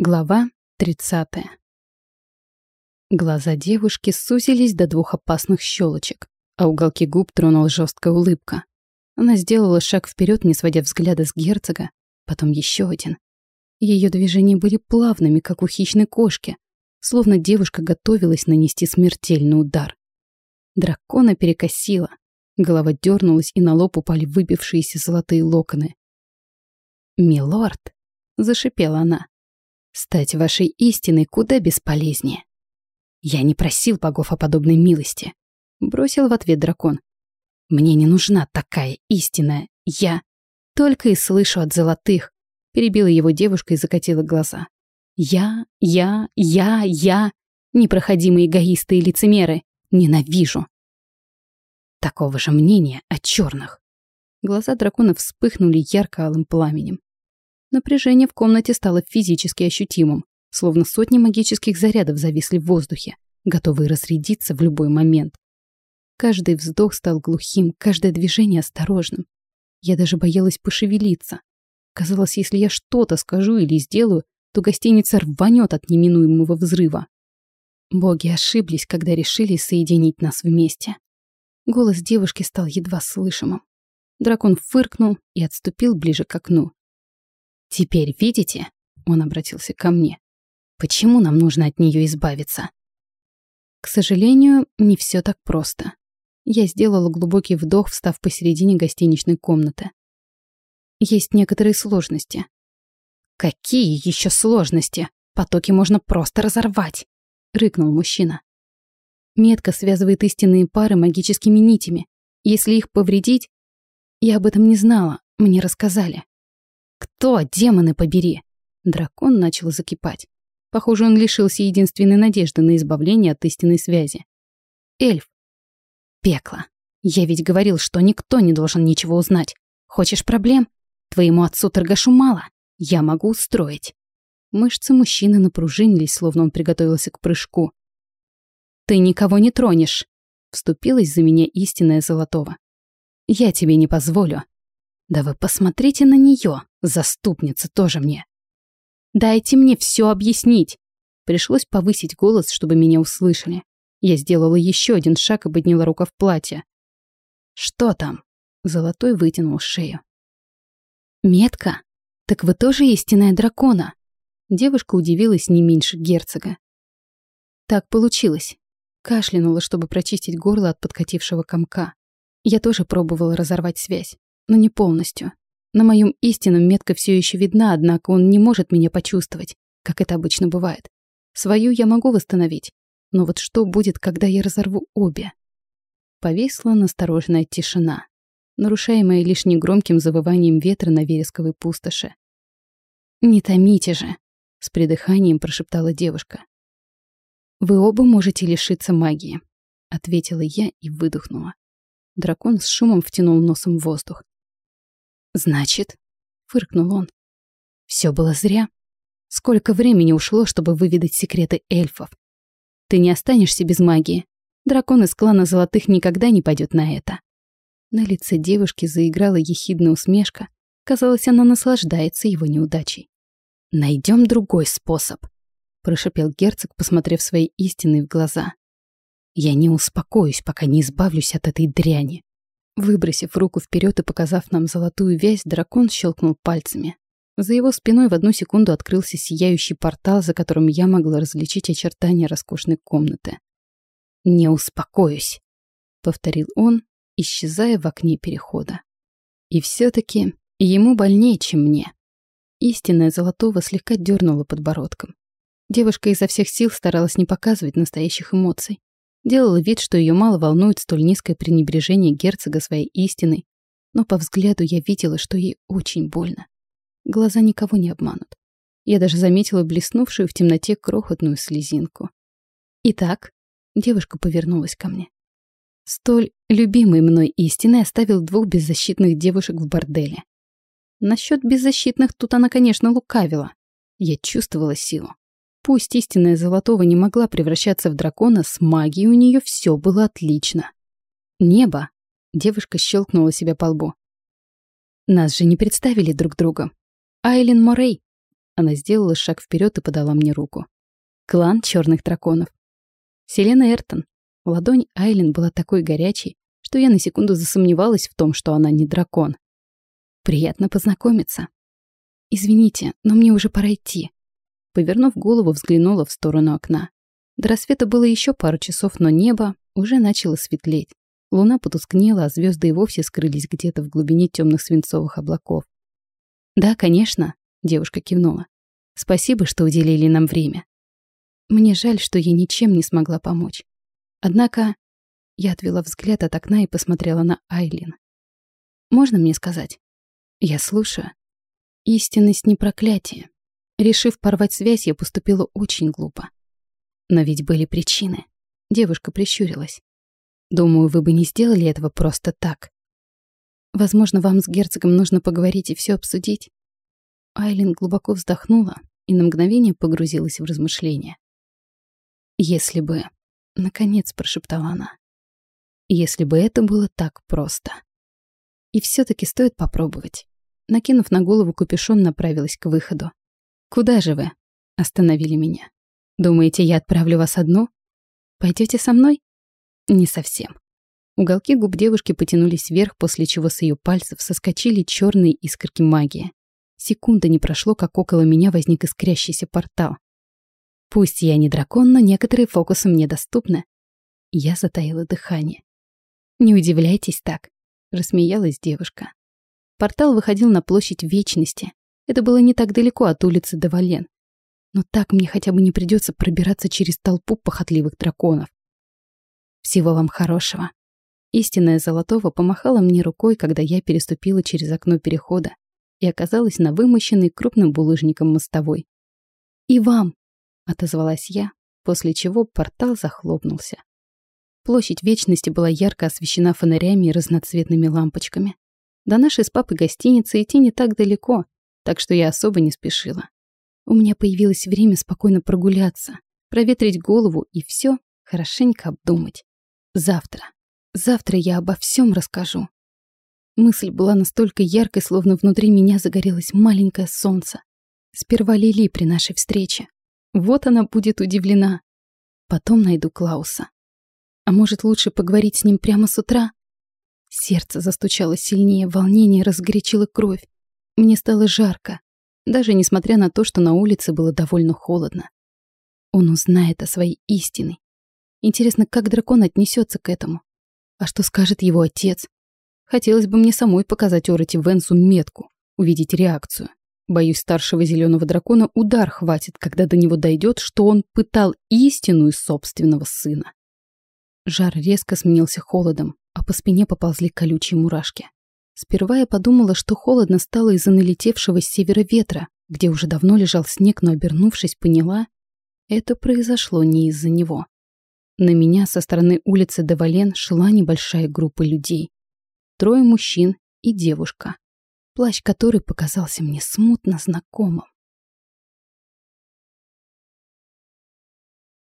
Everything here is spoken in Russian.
Глава 30. Глаза девушки сузились до двух опасных щелочек, а уголки губ тронула жесткая улыбка. Она сделала шаг вперед, не сводя взгляда с герцога, потом еще один. Ее движения были плавными, как у хищной кошки, словно девушка готовилась нанести смертельный удар. Дракона перекосила, голова дернулась, и на лоб упали выбившиеся золотые локоны. «Милорд!» — зашипела она. Стать вашей истиной куда бесполезнее. Я не просил богов о подобной милости. Бросил в ответ дракон. Мне не нужна такая истинная. Я только и слышу от золотых. Перебила его девушка и закатила глаза. Я, я, я, я. Непроходимые эгоисты и лицемеры. Ненавижу. Такого же мнения о черных. Глаза дракона вспыхнули ярко-алым пламенем. Напряжение в комнате стало физически ощутимым, словно сотни магических зарядов зависли в воздухе, готовые разрядиться в любой момент. Каждый вздох стал глухим, каждое движение осторожным. Я даже боялась пошевелиться. Казалось, если я что-то скажу или сделаю, то гостиница рванет от неминуемого взрыва. Боги ошиблись, когда решили соединить нас вместе. Голос девушки стал едва слышимым. Дракон фыркнул и отступил ближе к окну. «Теперь видите?» — он обратился ко мне. «Почему нам нужно от нее избавиться?» К сожалению, не все так просто. Я сделала глубокий вдох, встав посередине гостиничной комнаты. Есть некоторые сложности. «Какие еще сложности? Потоки можно просто разорвать!» — рыкнул мужчина. Метка связывает истинные пары магическими нитями. Если их повредить... Я об этом не знала, мне рассказали. «Кто, демоны побери?» Дракон начал закипать. Похоже, он лишился единственной надежды на избавление от истинной связи. Эльф. Пекло. Я ведь говорил, что никто не должен ничего узнать. Хочешь проблем? Твоему отцу торгашу мало. Я могу устроить. Мышцы мужчины напружинились, словно он приготовился к прыжку. «Ты никого не тронешь!» Вступилась за меня истинная Золотова. «Я тебе не позволю!» «Да вы посмотрите на нее, Заступница тоже мне. Дайте мне все объяснить. Пришлось повысить голос, чтобы меня услышали. Я сделала еще один шаг и подняла рука в платье. Что там? Золотой вытянул шею. Метка? Так вы тоже истинная дракона? Девушка удивилась не меньше герцога. Так получилось. Кашлянула, чтобы прочистить горло от подкатившего комка. Я тоже пробовала разорвать связь, но не полностью. На моем истинном метка все еще видна, однако он не может меня почувствовать, как это обычно бывает. Свою я могу восстановить, но вот что будет, когда я разорву обе? Повисла настороженная тишина, нарушаемая лишь негромким завыванием ветра на вересковой пустоши. «Не томите же!» — с придыханием прошептала девушка. «Вы оба можете лишиться магии», — ответила я и выдохнула. Дракон с шумом втянул носом воздух. «Значит», — фыркнул он, — «все было зря. Сколько времени ушло, чтобы выведать секреты эльфов? Ты не останешься без магии. Дракон из клана Золотых никогда не пойдет на это». На лице девушки заиграла ехидная усмешка. Казалось, она наслаждается его неудачей. Найдем другой способ», — прошипел герцог, посмотрев своей истиной в глаза. «Я не успокоюсь, пока не избавлюсь от этой дряни». Выбросив руку вперед и показав нам золотую вязь, дракон щелкнул пальцами. За его спиной в одну секунду открылся сияющий портал, за которым я могла различить очертания роскошной комнаты. «Не успокоюсь», — повторил он, исчезая в окне перехода. И все-таки ему больнее, чем мне. Истинная Золотого слегка дернула подбородком. Девушка изо всех сил старалась не показывать настоящих эмоций. Делала вид, что ее мало волнует столь низкое пренебрежение герцога своей истиной, но по взгляду я видела, что ей очень больно. Глаза никого не обманут. Я даже заметила блеснувшую в темноте крохотную слезинку. Итак, девушка повернулась ко мне. Столь любимый мной истиной оставил двух беззащитных девушек в борделе. Насчет беззащитных тут она, конечно, лукавила. Я чувствовала силу. Пусть истинная Золотого не могла превращаться в дракона, с магией у нее все было отлично. Небо. Девушка щелкнула себя по лбу. Нас же не представили друг друга. Айлин Морей. Она сделала шаг вперед и подала мне руку. Клан черных драконов. Селена Эртон. Ладонь Айлин была такой горячей, что я на секунду засомневалась в том, что она не дракон. Приятно познакомиться. Извините, но мне уже пора идти. Повернув голову, взглянула в сторону окна. До рассвета было еще пару часов, но небо уже начало светлеть. Луна потускнела, а звезды и вовсе скрылись где-то в глубине темных свинцовых облаков. «Да, конечно», — девушка кивнула. «Спасибо, что уделили нам время. Мне жаль, что я ничем не смогла помочь. Однако я отвела взгляд от окна и посмотрела на Айлин. «Можно мне сказать?» «Я слушаю». «Истинность не проклятие. Решив порвать связь, я поступила очень глупо. Но ведь были причины». Девушка прищурилась. Думаю, вы бы не сделали этого просто так. Возможно, вам с герцогом нужно поговорить и все обсудить. Айлин глубоко вздохнула и на мгновение погрузилась в размышления. «Если бы...» — наконец прошептала она. «Если бы это было так просто...» И все таки стоит попробовать. Накинув на голову капюшон, направилась к выходу. «Куда же вы?» — остановили меня. «Думаете, я отправлю вас одну? Пойдете со мной?» Не совсем. Уголки губ девушки потянулись вверх, после чего с ее пальцев соскочили черные искорки магии. Секунда не прошло, как около меня возник искрящийся портал. Пусть я не дракон, но некоторые фокусы мне доступны. Я затаила дыхание. «Не удивляйтесь так», — рассмеялась девушка. Портал выходил на площадь Вечности. Это было не так далеко от улицы Давален. Но так мне хотя бы не придется пробираться через толпу похотливых драконов. Всего вам хорошего. Истинная Золотова помахала мне рукой, когда я переступила через окно перехода и оказалась на вымощенной крупным булыжником мостовой. «И вам!» — отозвалась я, после чего портал захлопнулся. Площадь Вечности была ярко освещена фонарями и разноцветными лампочками. До нашей с папой гостиницы идти не так далеко, так что я особо не спешила. У меня появилось время спокойно прогуляться, проветрить голову и все хорошенько обдумать. Завтра. Завтра я обо всем расскажу. Мысль была настолько яркой, словно внутри меня загорелось маленькое солнце. Сперва Лили при нашей встрече. Вот она будет удивлена. Потом найду Клауса. А может, лучше поговорить с ним прямо с утра? Сердце застучало сильнее, волнение разгорячило кровь. Мне стало жарко, даже несмотря на то, что на улице было довольно холодно. Он узнает о своей истине, Интересно, как дракон отнесется к этому? А что скажет его отец? Хотелось бы мне самой показать Ороти Венсу метку, увидеть реакцию. Боюсь, старшего зеленого дракона удар хватит, когда до него дойдет, что он пытал истину из собственного сына. Жар резко сменился холодом, а по спине поползли колючие мурашки. Сперва я подумала, что холодно стало из-за налетевшего с севера ветра, где уже давно лежал снег, но, обернувшись, поняла, это произошло не из-за него. На меня со стороны улицы Девален шла небольшая группа людей. Трое мужчин и девушка, плащ которой показался мне смутно знакомым.